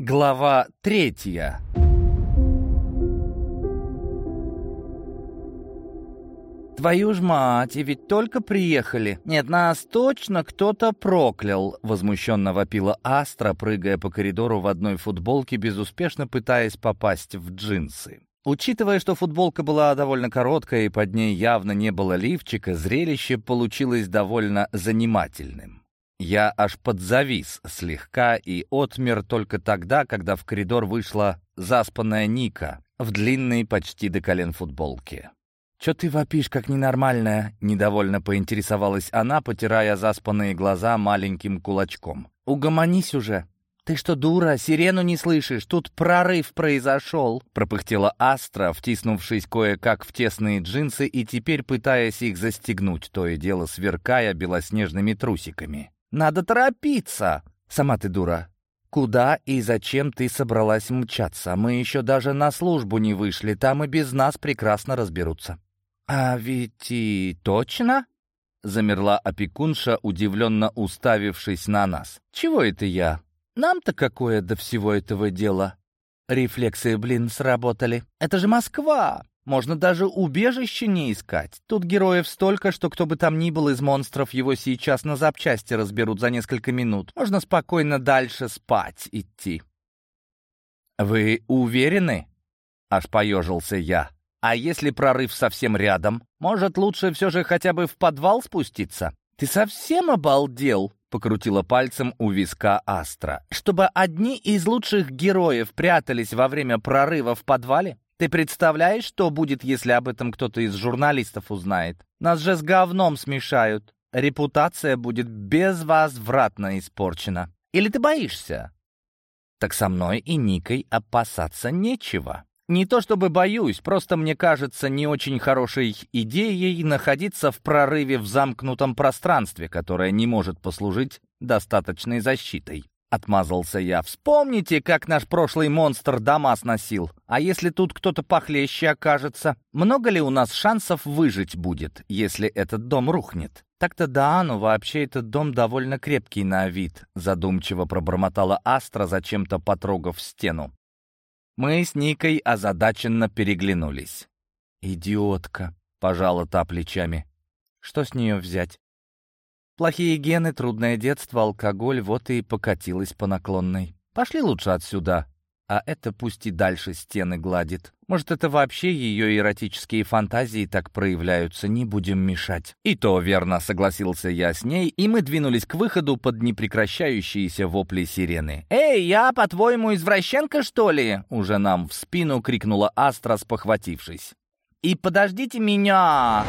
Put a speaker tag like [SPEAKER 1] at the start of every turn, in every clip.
[SPEAKER 1] Глава третья. «Твою ж мать, и ведь только приехали. Нет, нас точно кто-то проклял!» Возмущенно вопила Астра, прыгая по коридору в одной футболке, безуспешно пытаясь попасть в джинсы. Учитывая, что футболка была довольно короткая и под ней явно не было лифчика, зрелище получилось довольно занимательным. Я аж подзавис слегка и отмер только тогда, когда в коридор вышла заспанная Ника в длинной почти до колен футболке. «Чё ты вопишь, как ненормальная?» — недовольно поинтересовалась она, потирая заспанные глаза маленьким кулачком. «Угомонись уже!» «Ты что, дура, сирену не слышишь? Тут прорыв произошел!» Пропыхтела Астра, втиснувшись кое-как в тесные джинсы и теперь пытаясь их застегнуть, то и дело сверкая белоснежными трусиками. «Надо торопиться!» «Сама ты дура. Куда и зачем ты собралась мчаться? Мы еще даже на службу не вышли, там и без нас прекрасно разберутся». «А ведь и точно?» — замерла опекунша, удивленно уставившись на нас. «Чего это я? Нам-то какое до всего этого дела?» Рефлексы, блин, сработали. «Это же Москва! Можно даже убежище не искать. Тут героев столько, что кто бы там ни был из монстров, его сейчас на запчасти разберут за несколько минут. Можно спокойно дальше спать идти». «Вы уверены?» — аж поежился я. А если прорыв совсем рядом? Может, лучше все же хотя бы в подвал спуститься? Ты совсем обалдел? Покрутила пальцем у виска Астра. Чтобы одни из лучших героев прятались во время прорыва в подвале? Ты представляешь, что будет, если об этом кто-то из журналистов узнает? Нас же с говном смешают. Репутация будет безвозвратно испорчена. Или ты боишься? Так со мной и Никой опасаться нечего. Не то чтобы боюсь, просто мне кажется не очень хорошей идеей находиться в прорыве в замкнутом пространстве, которое не может послужить достаточной защитой. Отмазался я. «Вспомните, как наш прошлый монстр дома сносил. А если тут кто-то похлеще окажется? Много ли у нас шансов выжить будет, если этот дом рухнет?» «Так-то да, но вообще этот дом довольно крепкий на вид», задумчиво пробормотала Астра, зачем-то потрогав стену. Мы с Никой озадаченно переглянулись. «Идиотка», — пожала та плечами. «Что с нее взять?» «Плохие гены, трудное детство, алкоголь, вот и покатилась по наклонной. Пошли лучше отсюда, а это пусть и дальше стены гладит. Может, это вообще ее эротические фантазии так проявляются, не будем мешать. И то верно, согласился я с ней, и мы двинулись к выходу под непрекращающиеся вопли сирены. «Эй, я, по-твоему, извращенка, что ли?» Уже нам в спину крикнула Астра, спохватившись. «И подождите меня!»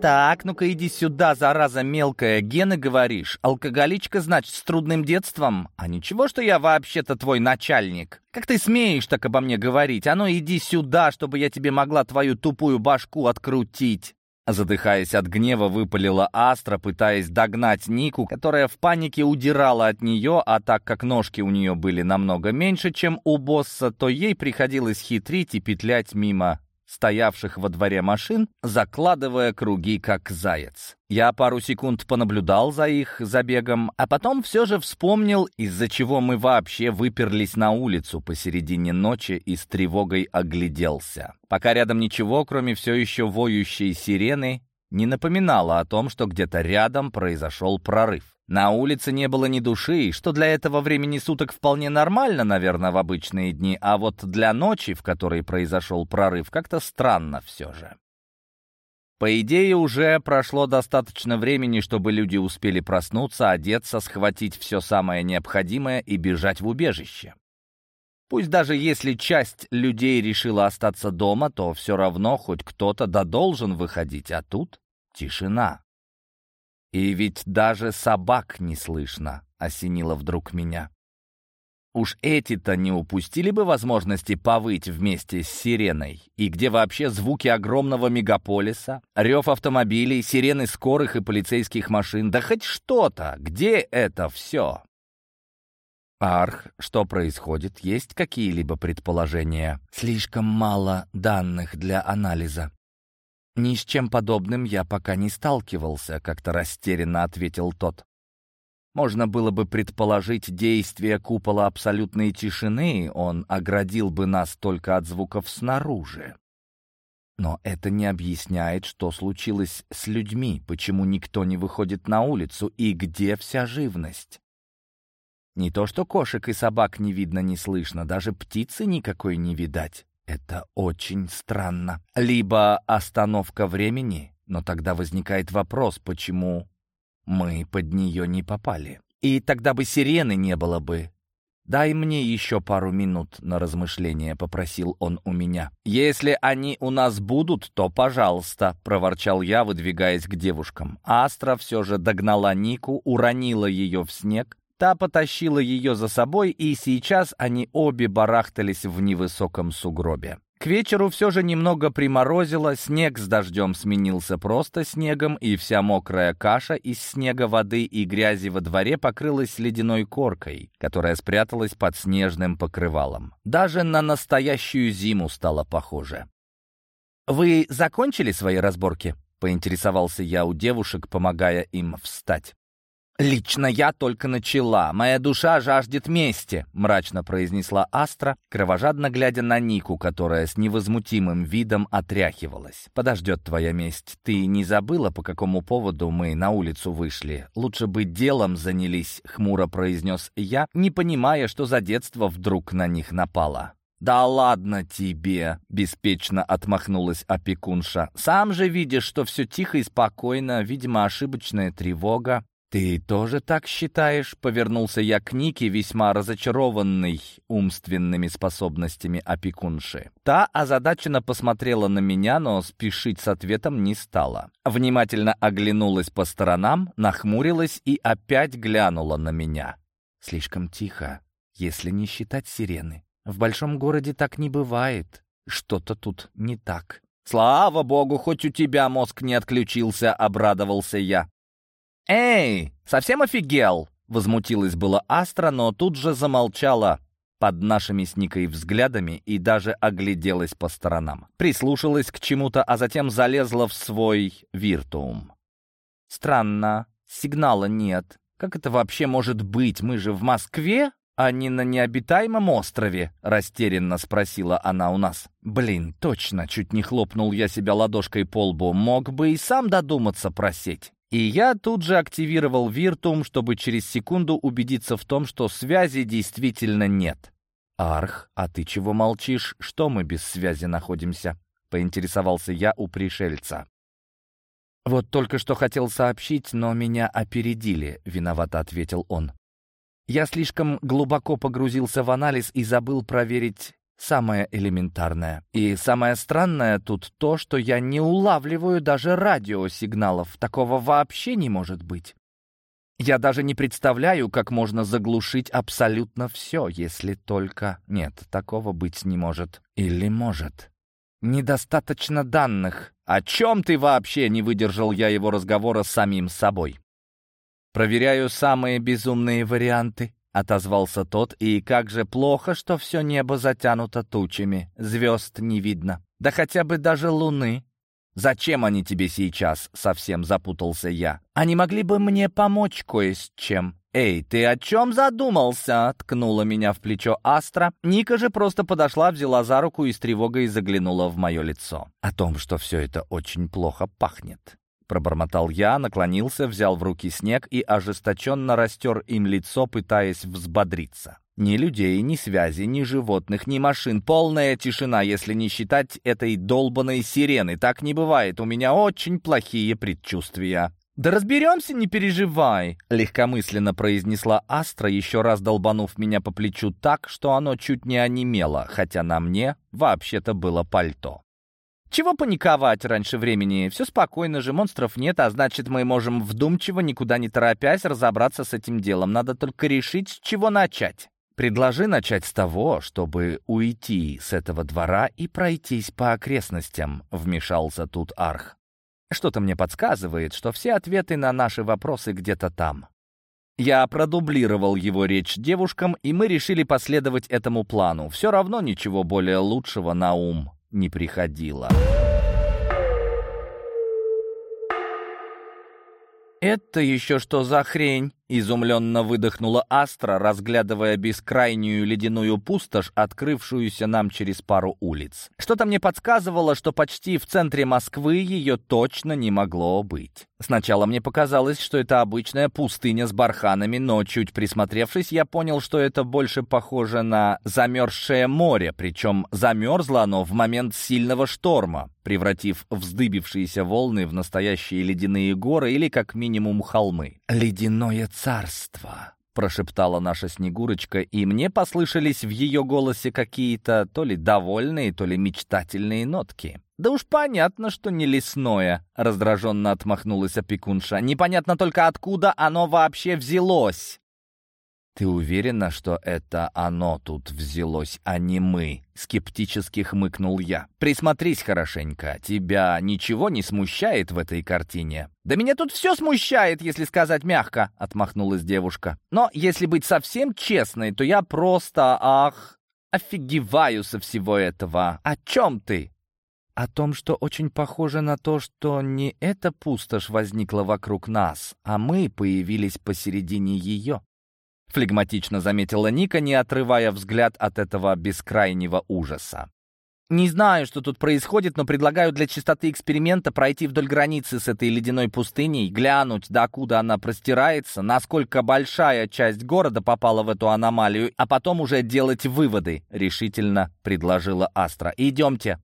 [SPEAKER 1] «Так, ну-ка иди сюда, зараза мелкая. Гены, говоришь? Алкоголичка, значит, с трудным детством? А ничего, что я вообще-то твой начальник? Как ты смеешь так обо мне говорить? А ну иди сюда, чтобы я тебе могла твою тупую башку открутить!» Задыхаясь от гнева, выпалила Астра, пытаясь догнать Нику, которая в панике удирала от нее, а так как ножки у нее были намного меньше, чем у босса, то ей приходилось хитрить и петлять мимо стоявших во дворе машин, закладывая круги, как заяц. Я пару секунд понаблюдал за их забегом, а потом все же вспомнил, из-за чего мы вообще выперлись на улицу посередине ночи и с тревогой огляделся. Пока рядом ничего, кроме все еще воющей сирены, не напоминало о том, что где-то рядом произошел прорыв. На улице не было ни души, что для этого времени суток вполне нормально, наверное, в обычные дни, а вот для ночи, в которой произошел прорыв, как-то странно все же. По идее, уже прошло достаточно времени, чтобы люди успели проснуться, одеться, схватить все самое необходимое и бежать в убежище. Пусть даже если часть людей решила остаться дома, то все равно хоть кто-то да должен выходить, а тут тишина. И ведь даже собак не слышно, осенило вдруг меня. Уж эти-то не упустили бы возможности повыть вместе с сиреной. И где вообще звуки огромного мегаполиса, рев автомобилей, сирены скорых и полицейских машин, да хоть что-то, где это все? Арх, что происходит? Есть какие-либо предположения? Слишком мало данных для анализа. Ни с чем подобным я пока не сталкивался, как-то растерянно ответил тот. Можно было бы предположить действие купола абсолютной тишины, он оградил бы нас только от звуков снаружи. Но это не объясняет, что случилось с людьми, почему никто не выходит на улицу и где вся живность. Не то что кошек и собак не видно, не слышно, даже птицы никакой не видать. Это очень странно. Либо остановка времени, но тогда возникает вопрос, почему мы под нее не попали. И тогда бы сирены не было бы. «Дай мне еще пару минут на размышление», — попросил он у меня. «Если они у нас будут, то пожалуйста», — проворчал я, выдвигаясь к девушкам. Астра все же догнала Нику, уронила ее в снег, Та потащила ее за собой, и сейчас они обе барахтались в невысоком сугробе. К вечеру все же немного приморозило, снег с дождем сменился просто снегом, и вся мокрая каша из снега, воды и грязи во дворе покрылась ледяной коркой, которая спряталась под снежным покрывалом. Даже на настоящую зиму стало похоже. «Вы закончили свои разборки?» — поинтересовался я у девушек, помогая им встать. «Лично я только начала. Моя душа жаждет мести», — мрачно произнесла Астра, кровожадно глядя на Нику, которая с невозмутимым видом отряхивалась. «Подождет твоя месть. Ты не забыла, по какому поводу мы на улицу вышли? Лучше бы делом занялись», — хмуро произнес я, не понимая, что за детство вдруг на них напало. «Да ладно тебе!» — беспечно отмахнулась опекунша. «Сам же видишь, что все тихо и спокойно, видимо, ошибочная тревога. «Ты тоже так считаешь?» — повернулся я к Нике, весьма разочарованный умственными способностями опекунши. Та озадаченно посмотрела на меня, но спешить с ответом не стала. Внимательно оглянулась по сторонам, нахмурилась и опять глянула на меня. «Слишком тихо, если не считать сирены. В большом городе так не бывает. Что-то тут не так». «Слава богу, хоть у тебя мозг не отключился», — обрадовался я. «Эй, совсем офигел?» — возмутилась была Астра, но тут же замолчала под нашими с Никой взглядами и даже огляделась по сторонам. Прислушалась к чему-то, а затем залезла в свой виртуум. «Странно, сигнала нет. Как это вообще может быть? Мы же в Москве?» «А не на необитаемом острове?» — растерянно спросила она у нас. «Блин, точно!» — чуть не хлопнул я себя ладошкой по лбу. «Мог бы и сам додуматься просить». И я тут же активировал Виртум, чтобы через секунду убедиться в том, что связи действительно нет. «Арх, а ты чего молчишь? Что мы без связи находимся?» — поинтересовался я у пришельца. «Вот только что хотел сообщить, но меня опередили», — виновато ответил он. «Я слишком глубоко погрузился в анализ и забыл проверить самое элементарное. И самое странное тут то, что я не улавливаю даже радиосигналов. Такого вообще не может быть. Я даже не представляю, как можно заглушить абсолютно все, если только... Нет, такого быть не может. Или может. Недостаточно данных. О чем ты вообще не выдержал я его разговора с самим собой? Проверяю самые безумные варианты. — отозвался тот, и как же плохо, что все небо затянуто тучами, звезд не видно, да хотя бы даже луны. «Зачем они тебе сейчас?» — совсем запутался я. «Они могли бы мне помочь кое с чем». «Эй, ты о чем задумался?» — ткнула меня в плечо Астра. Ника же просто подошла, взяла за руку и с тревогой заглянула в мое лицо. «О том, что все это очень плохо пахнет». Пробормотал я, наклонился, взял в руки снег и ожесточенно растер им лицо, пытаясь взбодриться. Ни людей, ни связи, ни животных, ни машин. Полная тишина, если не считать этой долбанной сирены. Так не бывает. У меня очень плохие предчувствия. «Да разберемся, не переживай», — легкомысленно произнесла Астра, еще раз долбанув меня по плечу так, что оно чуть не онемело, хотя на мне вообще-то было пальто. Чего паниковать раньше времени? Все спокойно же, монстров нет, а значит, мы можем вдумчиво, никуда не торопясь, разобраться с этим делом. Надо только решить, с чего начать. Предложи начать с того, чтобы уйти с этого двора и пройтись по окрестностям», — вмешался тут Арх. «Что-то мне подсказывает, что все ответы на наши вопросы где-то там». Я продублировал его речь девушкам, и мы решили последовать этому плану. Все равно ничего более лучшего на ум не приходило. «Это еще что за хрень?» — изумленно выдохнула Астра, разглядывая бескрайнюю ледяную пустошь, открывшуюся нам через пару улиц. Что-то мне подсказывало, что почти в центре Москвы ее точно не могло быть. Сначала мне показалось, что это обычная пустыня с барханами, но чуть присмотревшись, я понял, что это больше похоже на замерзшее море, причем замерзло оно в момент сильного шторма, превратив вздыбившиеся волны в настоящие ледяные горы или как минимум холмы. «Ледяное царство!» прошептала наша Снегурочка, и мне послышались в ее голосе какие-то то ли довольные, то ли мечтательные нотки. «Да уж понятно, что не лесное», — раздраженно отмахнулась опекунша. «Непонятно только, откуда оно вообще взялось». «Ты уверена, что это оно тут взялось, а не мы?» — скептически хмыкнул я. «Присмотрись хорошенько. Тебя ничего не смущает в этой картине?» «Да меня тут все смущает, если сказать мягко», — отмахнулась девушка. «Но если быть совсем честной, то я просто, ах, офигеваю со всего этого. О чем ты?» «О том, что очень похоже на то, что не эта пустошь возникла вокруг нас, а мы появились посередине ее», флегматично заметила Ника, не отрывая взгляд от этого бескрайнего ужаса. «Не знаю, что тут происходит, но предлагаю для чистоты эксперимента пройти вдоль границы с этой ледяной пустыней, глянуть, докуда она простирается, насколько большая часть города попала в эту аномалию, а потом уже делать выводы», — решительно предложила Астра. «Идемте».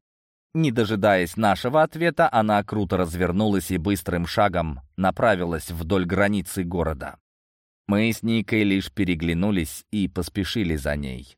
[SPEAKER 1] Не дожидаясь нашего ответа, она круто развернулась и быстрым шагом направилась вдоль границы города. Мы с Никой лишь переглянулись и поспешили за ней.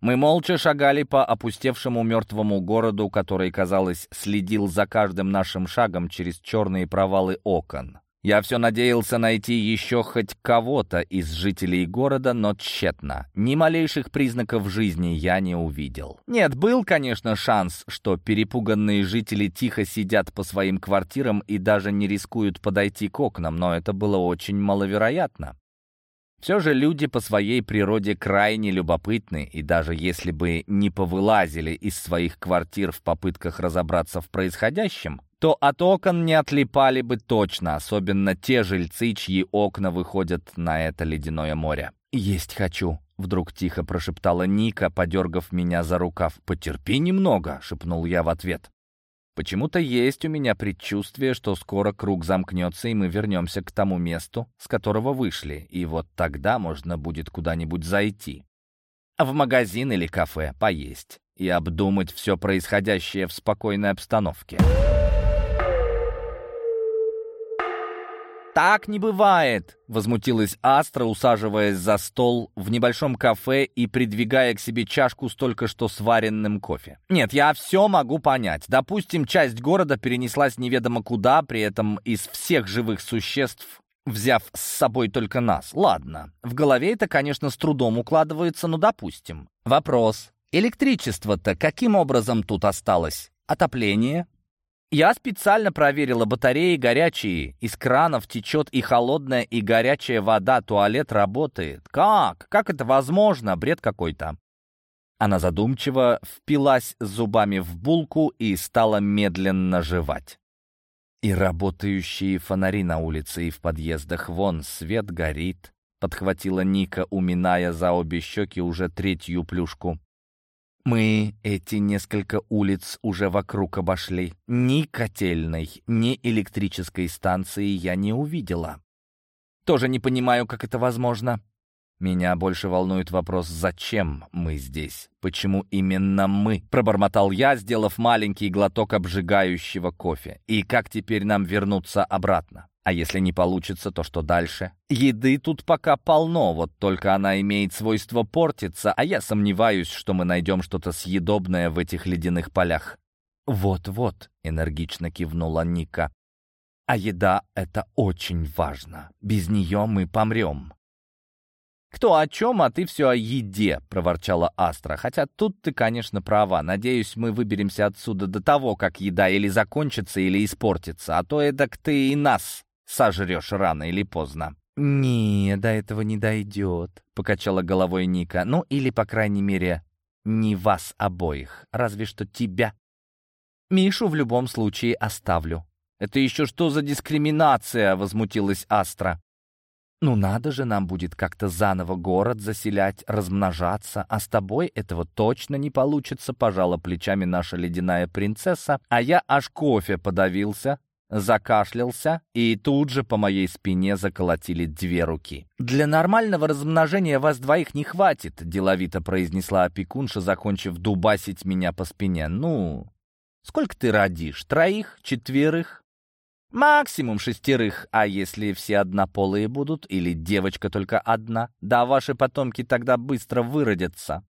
[SPEAKER 1] Мы молча шагали по опустевшему мертвому городу, который, казалось, следил за каждым нашим шагом через черные провалы окон. Я все надеялся найти еще хоть кого-то из жителей города, но тщетно. Ни малейших признаков жизни я не увидел. Нет, был, конечно, шанс, что перепуганные жители тихо сидят по своим квартирам и даже не рискуют подойти к окнам, но это было очень маловероятно. Все же люди по своей природе крайне любопытны, и даже если бы не повылазили из своих квартир в попытках разобраться в происходящем, то от окон не отлипали бы точно, особенно те жильцы, чьи окна выходят на это ледяное море. «Есть хочу», — вдруг тихо прошептала Ника, подергав меня за рукав. «Потерпи немного», — шепнул я в ответ. Почему-то есть у меня предчувствие, что скоро круг замкнется, и мы вернемся к тому месту, с которого вышли, и вот тогда можно будет куда-нибудь зайти. В магазин или кафе поесть и обдумать все происходящее в спокойной обстановке. «Так не бывает!» — возмутилась Астра, усаживаясь за стол в небольшом кафе и придвигая к себе чашку с только что сваренным кофе. «Нет, я все могу понять. Допустим, часть города перенеслась неведомо куда, при этом из всех живых существ взяв с собой только нас. Ладно, в голове это, конечно, с трудом укладывается, но допустим. Вопрос. Электричество-то каким образом тут осталось? Отопление? Я специально проверила батареи горячие. Из кранов течет и холодная, и горячая вода. Туалет работает. Как? Как это возможно? Бред какой-то. Она задумчиво впилась зубами в булку и стала медленно жевать. И работающие фонари на улице и в подъездах. Вон, свет горит. Подхватила Ника, уминая за обе щеки уже третью плюшку. Мы эти несколько улиц уже вокруг обошли. Ни котельной, ни электрической станции я не увидела. Тоже не понимаю, как это возможно. Меня больше волнует вопрос, зачем мы здесь? Почему именно мы? Пробормотал я, сделав маленький глоток обжигающего кофе. И как теперь нам вернуться обратно? А если не получится, то что дальше? Еды тут пока полно, вот только она имеет свойство портиться, а я сомневаюсь, что мы найдем что-то съедобное в этих ледяных полях. «Вот-вот», — энергично кивнула Ника. «А еда — это очень важно. Без нее мы помрем». «Кто о чем, а ты все о еде», — проворчала Астра. «Хотя тут ты, конечно, права. Надеюсь, мы выберемся отсюда до того, как еда или закончится, или испортится. А то эдак ты и нас сожрешь рано или поздно». «Не, до этого не дойдет», — покачала головой Ника. «Ну, или, по крайней мере, не вас обоих, разве что тебя. Мишу в любом случае оставлю». «Это еще что за дискриминация?» — возмутилась Астра. Ну надо же, нам будет как-то заново город заселять, размножаться, а с тобой этого точно не получится, пожала плечами наша ледяная принцесса, а я аж кофе подавился, закашлялся, и тут же по моей спине заколотили две руки. «Для нормального размножения вас двоих не хватит», — деловито произнесла опекунша, закончив дубасить меня по спине. «Ну, сколько ты родишь? Троих? Четверых? Максимум шестерых, а если все однополые будут, или девочка только одна, да ваши потомки тогда быстро выродятся.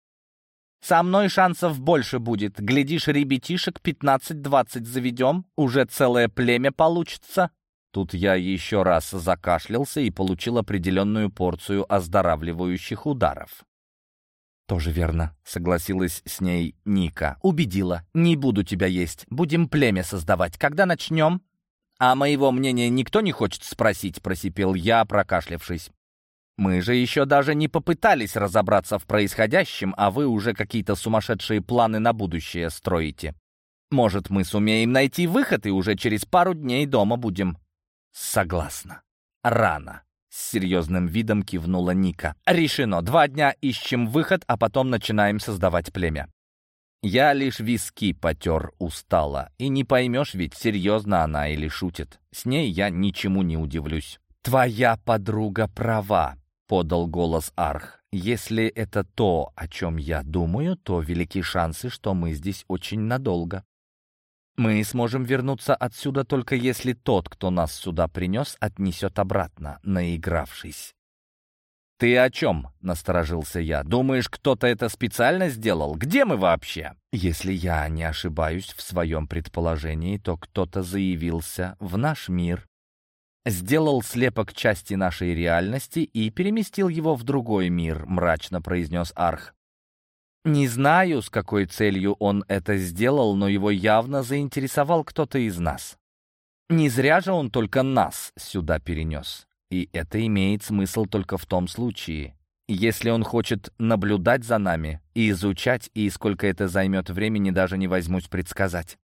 [SPEAKER 1] Со мной шансов больше будет. Глядишь, ребятишек 15-20 заведем, уже целое племя получится. Тут я еще раз закашлялся и получил определенную порцию оздоравливающих ударов. «Тоже верно», — согласилась с ней Ника. «Убедила. Не буду тебя есть. Будем племя создавать. Когда начнем?» «А моего мнения никто не хочет спросить?» — просипел я, прокашлявшись. «Мы же еще даже не попытались разобраться в происходящем, а вы уже какие-то сумасшедшие планы на будущее строите. Может, мы сумеем найти выход и уже через пару дней дома будем?» «Согласна. Рано». С серьезным видом кивнула Ника. «Решено. Два дня ищем выход, а потом начинаем создавать племя. Я лишь виски потер устало, и не поймешь ведь, серьезно она или шутит. С ней я ничему не удивлюсь. «Твоя подруга права», — подал голос Арх. «Если это то, о чем я думаю, то велики шансы, что мы здесь очень надолго. Мы сможем вернуться отсюда только если тот, кто нас сюда принес, отнесет обратно, наигравшись. «Ты о чем?» — насторожился я. «Думаешь, кто-то это специально сделал? Где мы вообще?» «Если я не ошибаюсь в своем предположении, то кто-то заявился в наш мир, сделал слепок части нашей реальности и переместил его в другой мир», — мрачно произнес Арх. «Не знаю, с какой целью он это сделал, но его явно заинтересовал кто-то из нас. Не зря же он только нас сюда перенес. И это имеет смысл только в том случае, если он хочет наблюдать за нами и изучать, и сколько это займет времени, даже не возьмусь предсказать.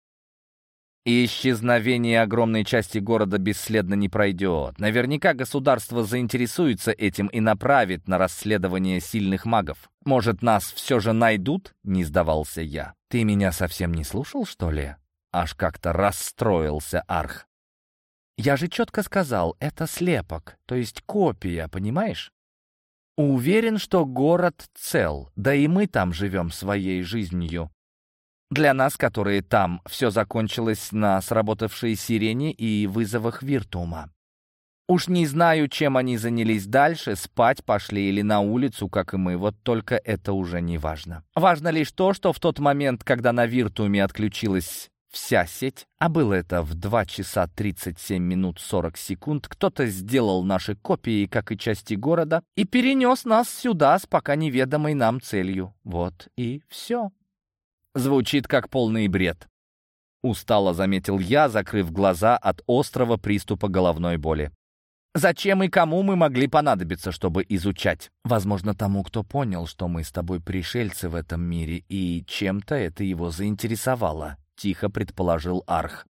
[SPEAKER 1] И исчезновение огромной части города бесследно не пройдет. Наверняка государство заинтересуется этим и направит на расследование сильных магов. Может, нас все же найдут? Не сдавался я. Ты меня совсем не слушал, что ли? Аж как-то расстроился Арх. Я же четко сказал, это слепок, то есть копия, понимаешь? Уверен, что город цел, да и мы там живем своей жизнью. Для нас, которые там, все закончилось на сработавшей сирене и вызовах Виртума. Уж не знаю, чем они занялись дальше, спать пошли или на улицу, как и мы, вот только это уже не важно. Важно лишь то, что в тот момент, когда на Виртуме отключилась вся сеть, а было это в 2 часа 37 минут 40 секунд, кто-то сделал наши копии, как и части города, и перенес нас сюда с пока неведомой нам целью. Вот и все. Звучит как полный бред. Устало заметил я, закрыв глаза от острого приступа головной боли. Зачем и кому мы могли понадобиться, чтобы изучать? Возможно, тому, кто понял, что мы с тобой пришельцы в этом мире, и чем-то это его заинтересовало. — тихо предположил Арх.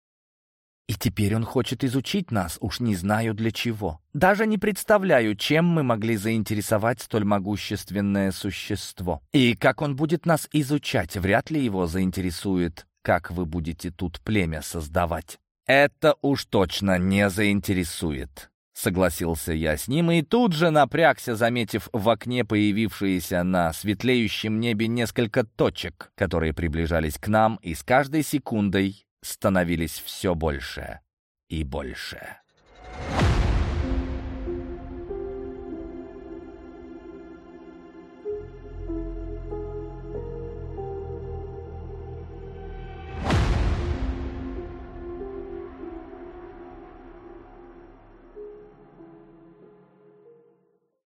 [SPEAKER 1] «И теперь он хочет изучить нас, уж не знаю для чего. Даже не представляю, чем мы могли заинтересовать столь могущественное существо. И как он будет нас изучать, вряд ли его заинтересует, как вы будете тут племя создавать. Это уж точно не заинтересует. Согласился я с ним и тут же напрягся, заметив в окне появившиеся на светлеющем небе несколько точек, которые приближались к нам и с каждой секундой становились все больше и больше.